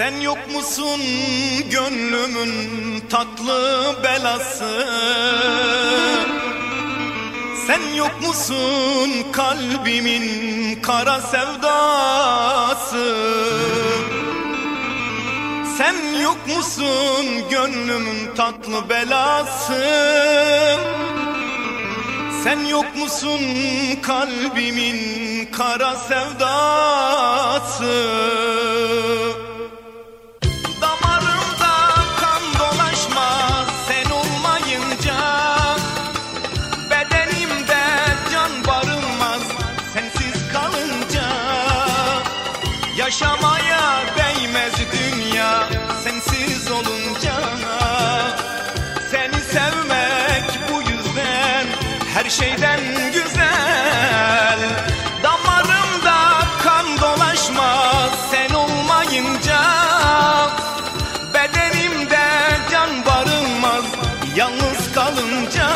Sen yok musun gönlümün tatlı belası? Sen yok musun kalbimin kara sevdası? Sen yok musun gönlümün tatlı belası? Sen yok musun kalbimin kara sevdası Yaşamaya değmez dünya. Sensiz olunca Seni sevmek bu yüzden her şeyden güzel. Damarımda kan dolaşmaz sen olmayınca Bedenimde can barınmaz yalnız kalınca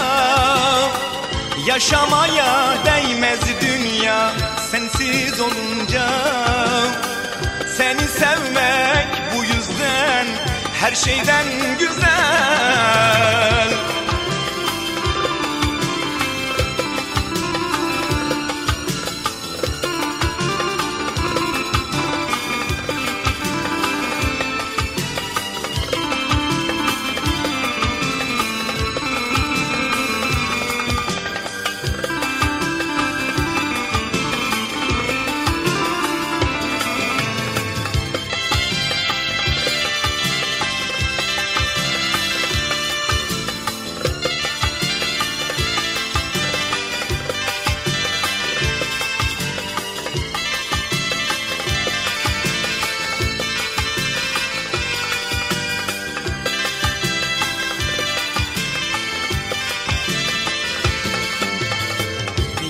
Yaşamaya değmez dünya. Sensiz olunca sevmek bu yüzden her şeyden güzel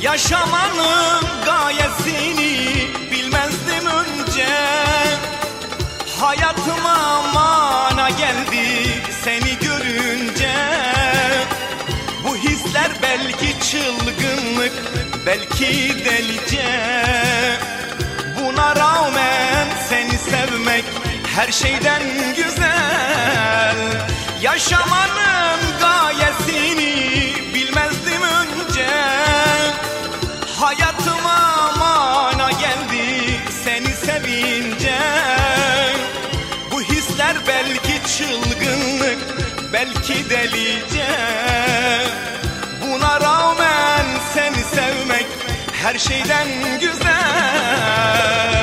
Yaşamanın gayesini bilmezdim önce. Hayatıma mana geldi seni görünce. Bu hisler belki çılgınlık belki delice. Buna rağmen seni sevmek her şeyden güzel. Yaşamanın Hayatıma mana geldi. Seni sevince Bu hisler belki çılgınlık belki delice. Buna rağmen seni sevmek her şeyden güzel